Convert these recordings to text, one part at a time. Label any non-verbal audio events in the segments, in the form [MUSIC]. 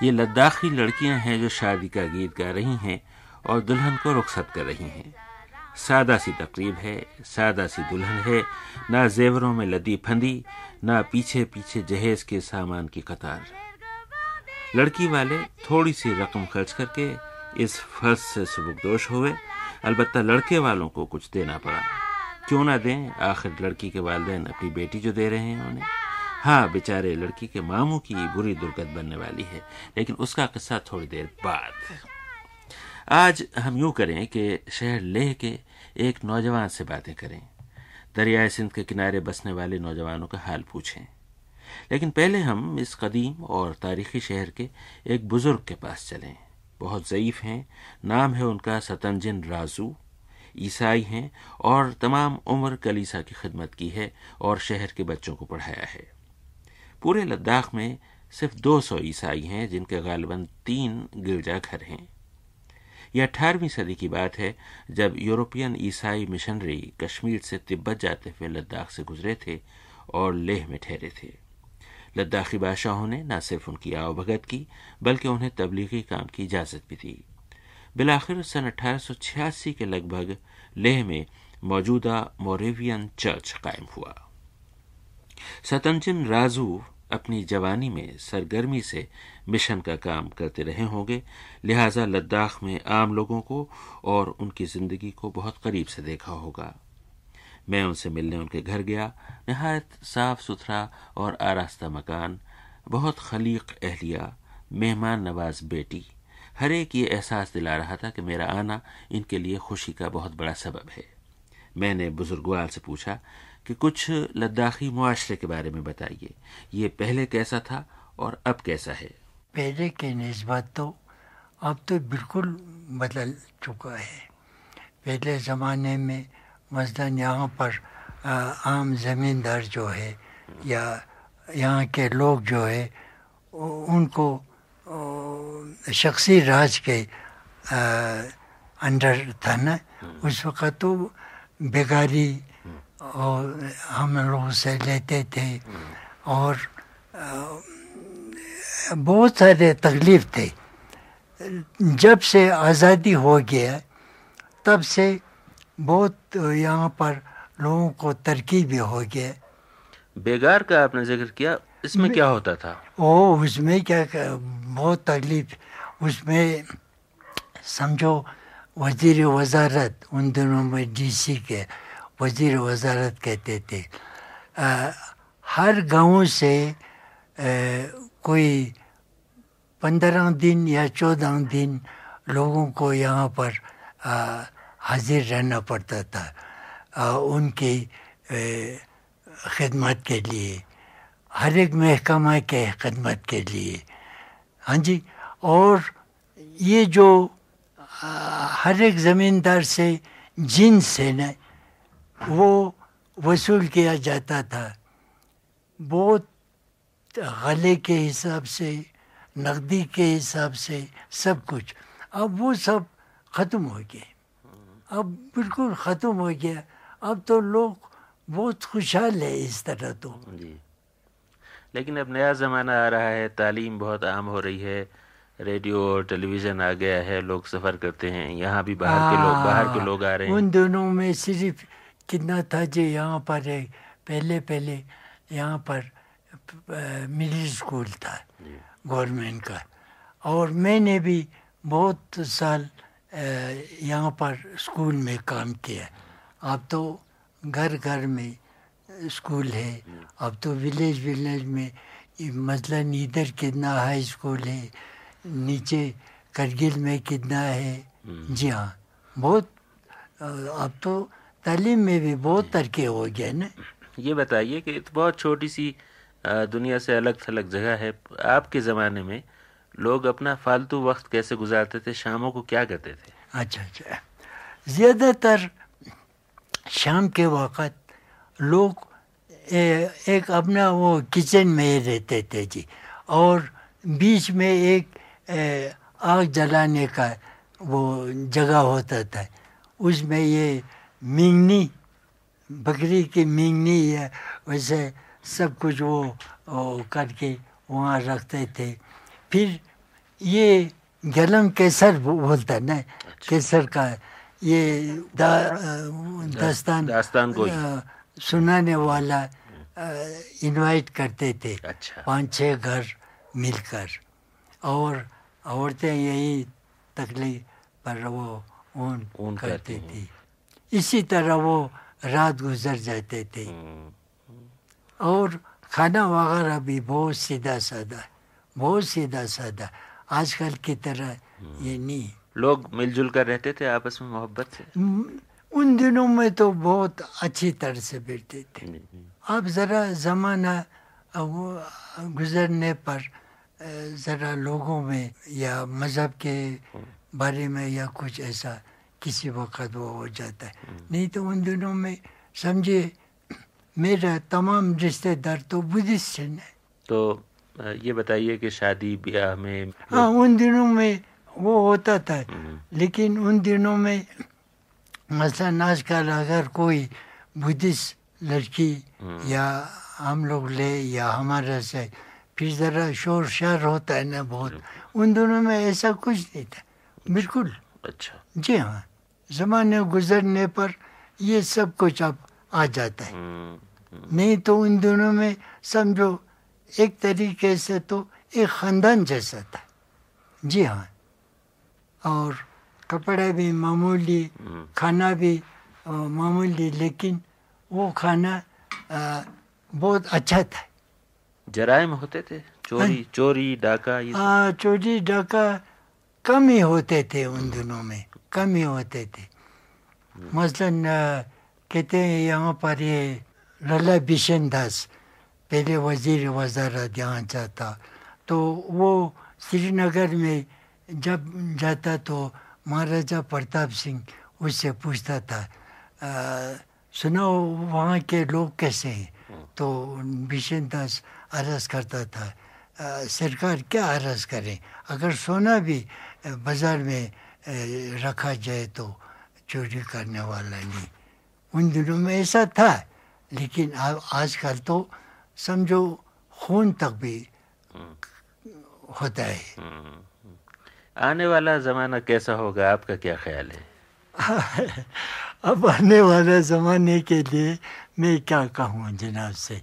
یہ لداخی لڑکیاں ہیں جو شادی کا گیت گا رہی ہیں اور دلہن کو رخصت کر رہی ہیں۔ سادہ سی تقریب ہے، سادہ سی دلہن ہے، نہ زیوروں میں لدی پھندی، نہ پیچھے پیچھے جہیز کے سامان کی قطار۔ لڑکی والے تھوڑی سی رقم خرچ کر کے اس فرض سے سبکدوش ہوئے، البتہ لڑکے والوں کو کچھ دینا پڑا۔ کیوں نہ دیں، آخر لڑکی کے والدین اپنی بیٹی جو دے رہے ہیں انہیں۔ ہاں بیچارے لڑکی کے ماموں کی بری درگت بننے والی ہے، لیکن اس کا قصہ تھوڑی دیر بعد۔ آج ہم یوں کریں کہ شہر لیہ کے ایک نوجوان سے باتیں کریں۔ دریائے سندھ کے کنارے بسنے والے نوجوانوں کا حال پوچھیں۔ لیکن پہلے ہم اس قدیم اور تاریخی شہر کے ایک بزرگ کے پاس چلیں۔ بہت ضعیف ہیں، نام ہے ان کا ستنجن رازو۔ عیسائی ہیں اور تمام عمر کلیسا کی خدمت کی ہے اور شہر کے بچوں کو پڑھایا ہے۔ پورے لداخ میں صرف دو سو عیسائی ہیں جن کے غالباً تین گرجا گھر ہیں۔ یہ اٹھارہویں صدی کی بات ہے، جب یورپین عیسائی مشنری کشمیر سے تبت جاتے ہوئے لداخ سے گزرے تھے اور لیہ میں ٹھہرے تھے۔ لداخی بادشاہوں نے نہ صرف ان کی آؤ بھگت کی، بلکہ انہیں تبلیغی کام کی اجازت بھی دی۔ بلاخر سن اٹھارہ سو چھیاسی کے لگ بھگ لیہ میں موجودہ موریوین چرچ قائم ہوا۔ ستنجن رازو اپنی جوانی میں سرگرمی سے مشن کا کام کرتے رہے ہوں گے۔ لہذا لداخ میں عام لوگوں کو اور ان کی زندگی کو بہت قریب سے دیکھا ہوگا۔ میں ان سے ملنے ان کے گھر گیا۔ نہایت صاف ستھرا اور آراستہ مکان، بہت خلیق اہلیہ، مہمان نواز بیٹی۔ ہر ایک یہ احساس دلا رہا تھا کہ میرا آنا ان کے لیے خوشی کا بہت بڑا سبب ہے۔ میں نے بزرگوال سے پوچھا کہ کچھ لداخی معاشرے کے بارے میں بتائیے۔ یہ پہلے کیسا تھا اور اب کیسا ہے؟ پہلے کے نسبت تو اب تو بالکل بدل چکا ہے۔ پہلے زمانے میں مثلاً یہاں پر عام زمیندار جو ہے یا یہاں کے لوگ جو ہے ان کو شخصی راج کے انڈر تھا نا۔ اس وقت تو بیگاری اور ہم لوگ سے لیتے تھے اور بہت سارے تکلیف تھے۔ جب سے آزادی ہو گیا تب سے بہت یہاں پر لوگوں کو ترقی بھی ہو گیا۔ بیگار کا آپ نے ذکر کیا اس میں کیا ہوتا تھا؟ او اس میں کیا بہت تکلیف۔ اس میں سمجھو وزیر وزارت ان دنوں میں ڈی سی کے وزیر وزارت کہتے تھے۔ ہر گاؤں سے کوئی پندرہ دن یا چودہ دن لوگوں کو یہاں پر حاضر رہنا پڑتا تھا ان کی خدمت کے لیے، ہر ایک محکمہ کے خدمت کے لیے۔ ہاں جی؟ اور یہ جو ہر ایک زمیندار سے جنس ہے نا وہ وصول کیا جاتا تھا۔ بہت غلے کے حساب سے نقدی کے حساب سے سب کچھ۔ اب وہ سب ختم ہو گئے۔ اب بالکل ختم ہو گیا۔ اب تو لوگ بہت خوشحال ہے اس طرح تو۔ جی۔ لیکن اب نیا زمانہ آ رہا ہے تعلیم بہت عام ہو رہی ہے۔ ریڈیو اور ٹیلی ویژن آ گیا ہے لوگ سفر کرتے ہیں۔ یہاں بھی باہر کے لوگ باہر کے لوگ آ رہے ہیں۔ ان دونوں میں صرف کتنا تھا جی یہاں پر پہلے پہلے یہاں پر مڈل اسکول تھا جی۔ گورنمنٹ کا۔ اور میں نے بھی بہت سال یہاں پر اسکول میں کام کیا۔ اب تو گھر گھر میں اسکول ہے۔ جی۔ اب تو ولیج ولیج میں مثلاً ادھر کتنا ہائی اسکول ہے نیچے کرگل میں کتنا ہے۔ جی ہاں بہت اب تو تعلیم میں بھی بہت ترقی ہو گیا نا۔ یہ بتائیے کہ بہت چھوٹی سی دنیا سے الگ تھلگ جگہ ہے۔ آپ کے زمانے میں لوگ اپنا فالتو وقت کیسے گزارتے تھے؟ شاموں کو کیا کرتے تھے؟ اچھا اچھا۔ زیادہ تر شام کے وقت لوگ ایک اپنا وہ کچن میں رہتے تھے جی اور بیچ میں ایک آگ جلانے کا وہ جگہ ہوتا تھا۔ اس میں یہ مینگنی بکری کی مینگنی یا ویسے سب کچھ وہ کر کے وہاں رکھتے تھے۔ پھر یہ گلم کیسر بولتا نا کیسر کا یہ داستان داستان کو سنانے والا انوائٹ کرتے تھے۔ پانچ چھ گھر مل کر۔ اور عورتیں یہی تکلیف پر وہ اون کرتی تھی اسی طرح وہ رات گزر جاتے تھے۔ اور کھانا وغیرہ بھی بہت سیدھا سادہ بہت سیدھا سادہ۔ آج کل کی طرح یہ نہیں۔ لوگ مل جل کر رہتے تھے آپس میں محبت سے؟ ان دنوں میں تو بہت اچھی طرح سے بیٹھتے تھے۔ اب ذرا زمانہ گزرنے پر ذرا لوگوں میں یا مذہب کے بارے میں یا کچھ ایسا کسی وقت وہ ہو جاتا ہے۔ نہیں تو ان دنوں میں سمجھے میرا تمام رشتے دار تو بدھسٹ ہیں۔ تو یہ بتائیے کہ شادی بیاہ میں ہاں ان دنوں میں وہ ہوتا تھا۔ لیکن ان دنوں میں مثلاً آج کل اگر کوئی بدھسٹ لڑکی یا ہم لوگ لے یا ہمارا سے پھر ذرا شور شار ہوتا ہے نا بہت۔ ان دنوں میں ایسا کچھ نہیں تھا۔ بالکل۔ اچھا۔ جی ہاں۔ زمانے گزرنے پر یہ سب کچھ اب آ جاتا ہے۔ نہیں تو ان دنوں میں سمجھو ایک طریقے سے تو ایک خاندان جیسا تھا۔ جی ہاں۔ اور کپڑے بھی معمولی کھانا بھی معمولی لیکن وہ کھانا بہت اچھا تھا۔ جرائم ہوتے تھے؟ چوری چوری ڈاکہ ہاں چوری ڈاکہ کم ہی ہوتے تھے ان دنوں میں۔ کم ہی ہوتے تھے مثلاً کہتے ہیں یہاں پر یہ للا بشن داس پہلے وزیر وزارت یہاں جاتا تو وہ سری نگر میں جب جاتا تو مہاراجا پرتاپ سنگھ اس سے پوچھتا تھا سنا وہاں کے لوگ کیسے ہیں تو بشن داس عرض کرتا تھا سرکار کیا عرض کریں اگر سونا بھی بازار میں رکھا جائے تو چوری کرنے والا نہیں۔ ان دنوں میں ایسا تھا لیکن آج کل تو سمجھو خون تک بھی ہوتا ہے۔ آنے والا زمانہ کیسا ہوگا؟ آپ کا کیا خیال ہے؟ [LAUGHS] اب آنے والا زمانے کے لیے میں کیا کہوں جناب سے؟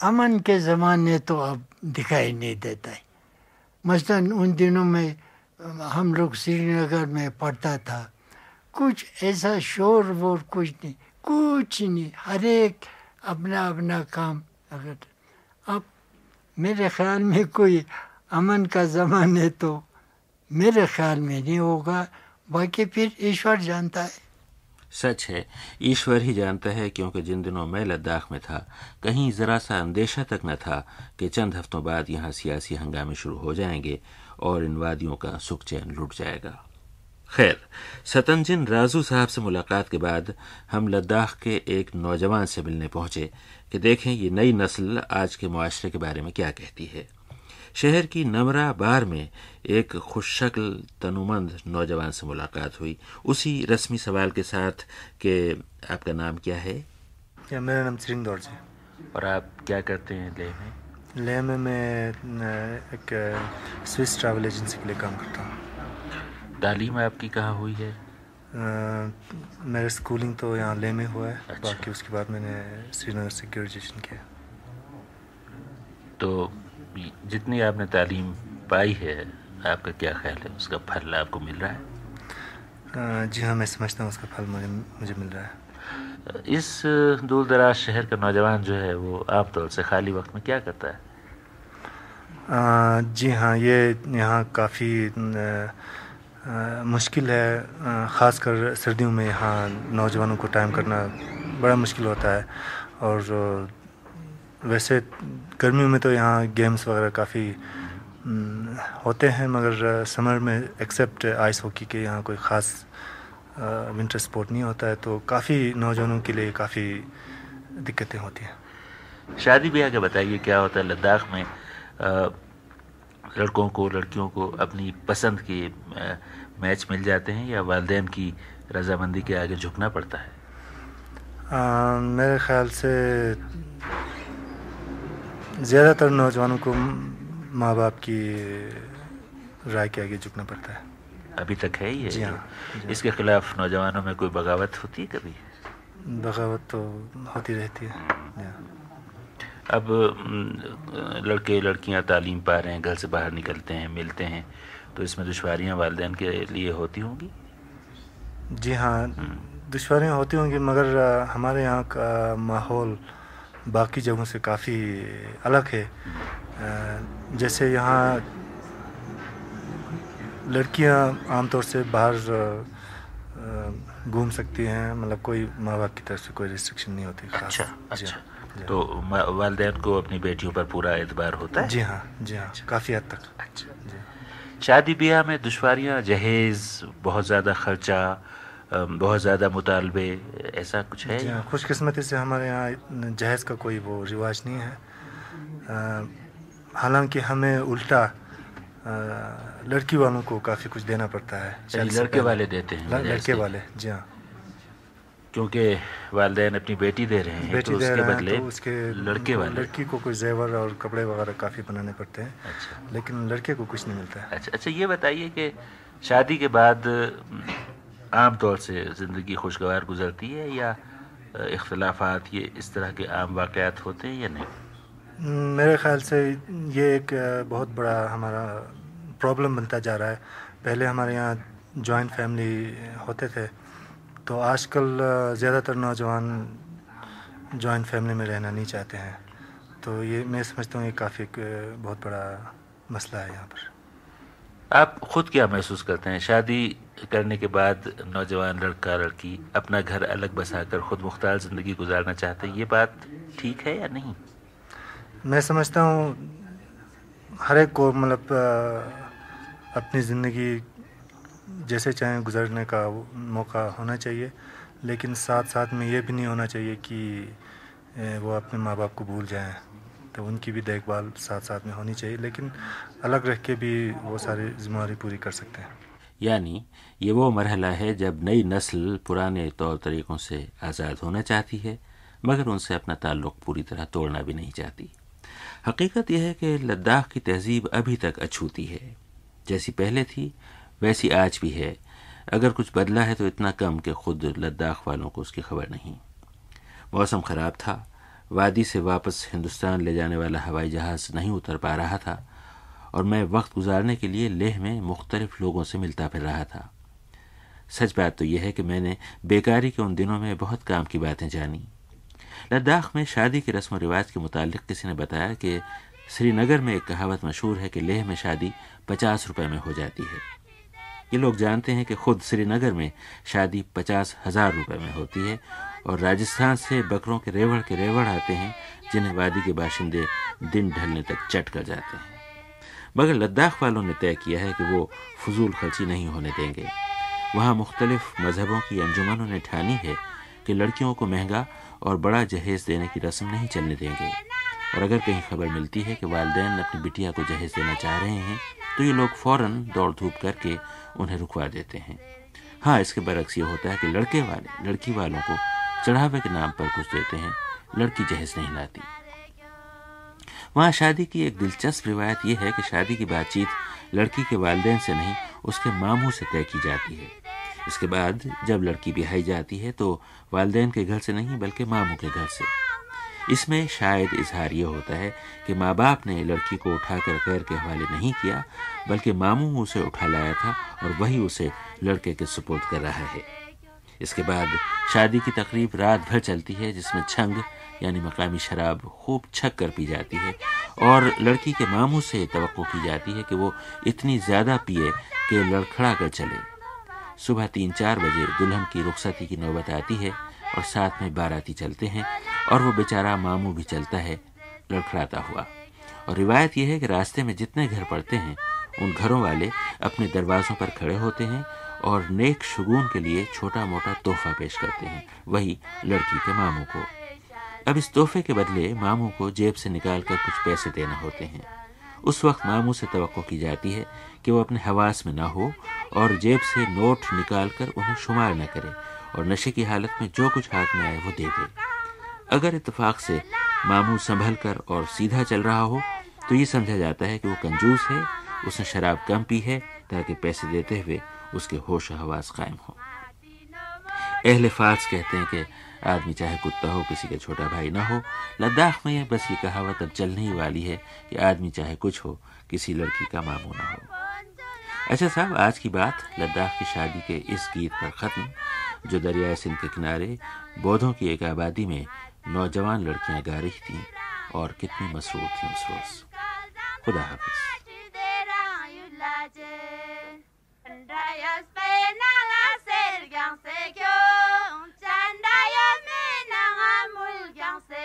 امن کے زمانے تو اب دکھائی نہیں دیتا ہے۔ مثلاً ان دنوں میں ہم لوگ سری نگر میں پڑھتا تھا۔ کچھ ایسا شور وور کچھ نہیں کچھ نہیں، ہر ایک اپنا اپنا کام۔ اگر اب میرے خیال میں کوئی امن کا زمانے تو میرے خیال میں نہیں ہوگا، باقی پھر ایشور جانتا ہے۔ سچ ہے، ایشور ہی جانتا ہے کیونکہ جن دنوں میں لداخ میں تھا، کہیں ذرا سا اندیشہ تک نہ تھا کہ چند ہفتوں بعد یہاں سیاسی ہنگامے شروع ہو جائیں گے۔ اور ان وادیوں کا سکھ چین لٹ جائے گا۔ خیر ستنجن رازو صاحب سے ملاقات کے بعد ہم لداخ کے ایک نوجوان سے ملنے پہنچے کہ دیکھیں یہ نئی نسل آج کے معاشرے کے بارے میں کیا کہتی ہے۔ شہر کی نمرا بار میں ایک خوش شکل تنومند نوجوان سے ملاقات ہوئی۔ اسی رسمی سوال کے ساتھ کہ آپ کا نام کیا ہے؟ میرا نام سرنگ دور جی اور آپ کیا کرتے ہیں لے میں؟ لے میں میں ایک سوئس ٹریول ایجنسی کے لیے کام کرتا ہوں تعلیم آپ کی کہاں ہوئی ہے؟ میرا اسکولنگ تو یہاں لے میں ہوا ہے باقی اس کے بعد میں نے سری نگر سے گریجویشن کیا۔ تو جتنی آپ نے تعلیم پائی ہے آپ کا کیا خیال ہے؟ اس کا پھل آپ کو مل رہا ہے؟ جی ہاں میں سمجھتا ہوں اس کا پھل مجھے مجھے مل رہا ہے۔ اس دور دراز شہر کا نوجوان جو ہے وہ عام طور سے خالی وقت میں کیا کرتا ہے؟ جی ہاں یہ یہاں کافی مشکل ہے خاص کر سردیوں میں یہاں نوجوانوں کو ٹائم کرنا بڑا مشکل ہوتا ہے اور ویسے گرمیوں میں تو یہاں گیمس وغیرہ کافی ہوتے ہیں، مگر سمر میں ایکسیپٹ آئس ہاکی کے یہاں کوئی خاص ونٹر سپورٹ نہیں ہوتا ہے تو کافی نوجوانوں کے لیے کافی دقتیں ہوتی ہیں۔ شادی بیاہ کے بتائیے کیا ہوتا ہے لداخ میں؟ لڑکوں کو لڑکیوں کو اپنی پسند کے میچ مل جاتے ہیں یا والدین کی رضامندی کے آگے جھکنا پڑتا ہے؟ میرے خیال سے زیادہ تر نوجوانوں کو ماں باپ کی رائے کے آگے جھکنا پڑتا ہے۔ ابھی تک ہے یہ جی ہاں اس کے خلاف نوجوانوں میں کوئی بغاوت ہوتی ہے کبھی؟ بغاوت تو ہوتی رہتی ہے۔ جی ہاں۔ اب لڑکے لڑکیاں تعلیم پا رہے ہیں گھر سے باہر نکلتے ہیں ملتے ہیں تو اس میں دشواریاں والدین کے لیے ہوتی ہوں گی؟ جی ہاں دشواریاں ہوتی ہوں گی مگر ہمارے یہاں کا ماحول باقی جگہوں سے کافی الگ ہے۔ جیسے یہاں لڑکیاں عام طور سے باہر گھوم سکتی ہیں مطلب کوئی ماں باپ کی طرف سے کوئی ریسٹرکشن نہیں ہوتی اچھا اچھا۔ تو والدین کو اپنی بیٹیوں پر پورا اعتبار ہوتا ہے؟ جی ہاں جی ہاں کافی حد تک۔ اچھا۔ جی شادی بیاہ میں دشواریاں جہیز بہت زیادہ خرچہ بہت زیادہ مطالبے ایسا کچھ ہے؟ جی ہاں خوش قسمتی سے ہمارے یہاں جہیز کا کوئی وہ رواج نہیں ہے۔ حالانکہ ہمیں الٹا لڑکی والوں کو کافی کچھ دینا پڑتا ہے لڑکے والے دیتے ہیں لڑکے والے جی ہاں۔ کیونکہ والدین اپنی بیٹی دے رہے ہیں بیٹی دے رہے ہیں تو اس کے لڑکے والے۔ لڑکی کو کچھ زیور اور کپڑے وغیرہ کافی بنانے پڑتے ہیں اچھا۔ لیکن لڑکے کو کچھ نہیں ملتا ہے۔ اچھا اچھا یہ بتائیے کہ شادی کے بعد عام طور سے زندگی خوشگوار گزرتی ہے یا اختلافات یہ اس طرح کے عام واقعات ہوتے ہیں یا نہیں؟ میرے خیال سے یہ ایک بہت بڑا ہمارا پرابلم بنتا جا رہا ہے۔ پہلے ہمارے یہاں جوائنٹ فیملی ہوتے تھے، تو آج کل زیادہ تر نوجوان جوائنٹ فیملی میں رہنا نہیں چاہتے ہیں۔ تو یہ میں سمجھتا ہوں یہ کافی ایک بہت بڑا مسئلہ ہے یہاں پر۔ آپ خود کیا محسوس کرتے ہیں؟ شادی کرنے کے بعد نوجوان لڑکا لڑکی اپنا گھر الگ بسا کر خود مختار زندگی گزارنا چاہتے ہیں؟ یہ بات ٹھیک ہے یا نہیں؟ میں سمجھتا ہوں ہر ایک کو مطلب اپنی زندگی جیسے چاہیں گزرنے کا موقع ہونا چاہیے، لیکن ساتھ ساتھ میں یہ بھی نہیں ہونا چاہیے کہ وہ اپنے ماں باپ کو بھول جائیں۔ تو ان کی بھی دیکھ بھال ساتھ ساتھ میں ہونی چاہیے، لیکن الگ رہ کے بھی وہ ساری ذمہ داری پوری کر سکتے ہیں۔ یعنی یہ وہ مرحلہ ہے جب نئی نسل پرانے طور طریقوں سے آزاد ہونا چاہتی ہے، مگر ان سے اپنا تعلق پوری طرح توڑنا بھی نہیں چاہتی۔ حقیقت یہ ہے کہ لداخ کی تہذیب ابھی تک اچھوتی ہے۔ جیسی پہلے تھی، ویسی آج بھی ہے۔ اگر کچھ بدلا ہے تو اتنا کم کہ خود لداخ والوں کو اس کی خبر نہیں۔ موسم خراب تھا۔ وادی سے واپس ہندوستان لے جانے والا ہوائی جہاز نہیں اتر پا رہا تھا اور میں وقت گزارنے کے لیے لیہ میں مختلف لوگوں سے ملتا پھر رہا تھا۔ سچ بات تو یہ ہے کہ میں نے بیکاری کے ان دنوں میں بہت کام کی باتیں جانی۔ لداخ میں شادی کے رسم و رواج کے متعلق کسی نے بتایا کہ سری نگر میں ایک کہاوت مشہور ہے کہ لیہ میں شادی پچاس روپے میں ہو جاتی ہے۔ یہ لوگ جانتے ہیں کہ خود سری نگر میں شادی پچاس ہزار روپے میں ہوتی ہے اور راجستھان سے بکروں کے ریوڑ کے ریوڑ آتے ہیں جنہیں وادی کے باشندے دن ڈھلنے تک چٹ کر جاتے ہیں۔ مگر لداخ والوں نے طے کیا ہے کہ وہ فضول خرچی نہیں ہونے دیں گے۔ وہاں مختلف مذہبوں کی انجمنوں نے ٹھانی ہے کہ لڑکیوں کو مہنگا اور بڑا جہیز دینے کی رسم نہیں چلنے دیں گے۔ اور اگر کہیں خبر ملتی ہے کہ والدین اپنی بٹیا کو جہیز دینا چاہ رہے ہیں، تو یہ لوگ فوراً دوڑ دھوپ کر کے انہیں رکوا دیتے ہیں۔ ہاں اس کے برعکس یہ ہوتا ہے کہ لڑکے والے، لڑکی والوں کو چڑھاوے کے نام پر کچھ دیتے ہیں۔ لڑکی جہیز نہیں لاتی۔ وہاں شادی کی ایک دلچسپ روایت یہ ہے کہ شادی کی بات چیت لڑکی کے والدین سے نہیں، اس کے ماموں سے طے کی جاتی ہے۔ اس کے بعد جب لڑکی بہائی جاتی ہے تو والدین کے گھر سے نہیں بلکہ ماموں کے گھر سے۔ اس میں شاید اظہار یہ ہوتا ہے کہ ماں باپ نے لڑکی کو اٹھا کر غیر کے حوالے نہیں کیا، بلکہ ماموں اسے اٹھا لایا تھا اور وہی اسے لڑکے کے سپورٹ کر رہا ہے۔ اس کے بعد شادی کی تقریب رات بھر چلتی ہے، جس میں چھنگ یعنی مقامی شراب خوب چھک کر پی جاتی ہے اور لڑکی کے ماموں سے توقع کی جاتی ہے کہ وہ اتنی زیادہ پیے کہ لڑکھڑا کر چلے۔ صبح تین چار بجے دلہن کی رخصتی کی نوبت آتی ہے اور ساتھ میں باراتی چلتے ہیں اور وہ بیچارہ ماموں بھی چلتا ہے، لڑکھڑاتا ہوا۔ اور روایت یہ ہے کہ راستے میں جتنے گھر پڑتے ہیں، ان گھروں والے اپنے دروازوں پر کھڑے ہوتے ہیں اور نیک شگون کے لیے چھوٹا موٹا تحفہ پیش کرتے ہیں، وہی لڑکی کے ماموں کو۔ اب اس تحفے کے بدلے ماموں کو جیب سے نکال کر کچھ پیسے دینا ہوتے ہیں۔ اس وقت ماموں سے توقع کی جاتی ہے کہ وہ اپنے حواس میں نہ ہو اور جیب سے نوٹ نکال کر انہیں شمار نہ کرے اور نشے کی حالت میں جو کچھ ہاتھ میں آئے وہ دے دے۔ اگر اتفاق سے ماموں سنبھل کر اور سیدھا چل رہا ہو، تو یہ سمجھا جاتا ہے کہ وہ کنجوس ہے، اس نے شراب کم پی ہے تاکہ پیسے دیتے ہوئے اس کے ہوش و حواس قائم ہو اہل فارس کہتے ہیں کہ آدمی چاہے کتا ہو، کسی کا چھوٹا بھائی نہ ہو، لداخ میں بس یہ کہاوت اب چلنے ہی والی ہے کہ آدمی چاہے کچھ ہو، کسی لڑکی کا ماموں نہ ہو۔ اچھا صاحب، آج کی بات لداخ کی شادی کے اس گیت پر ختم، جو دریائے سندھ کے کنارے بودھوں کی ایک آبادی میں نوجوان لڑکیاں گا رہی تھیں اور کتنی مصروف تھیں اس روز۔ خدا حافظ۔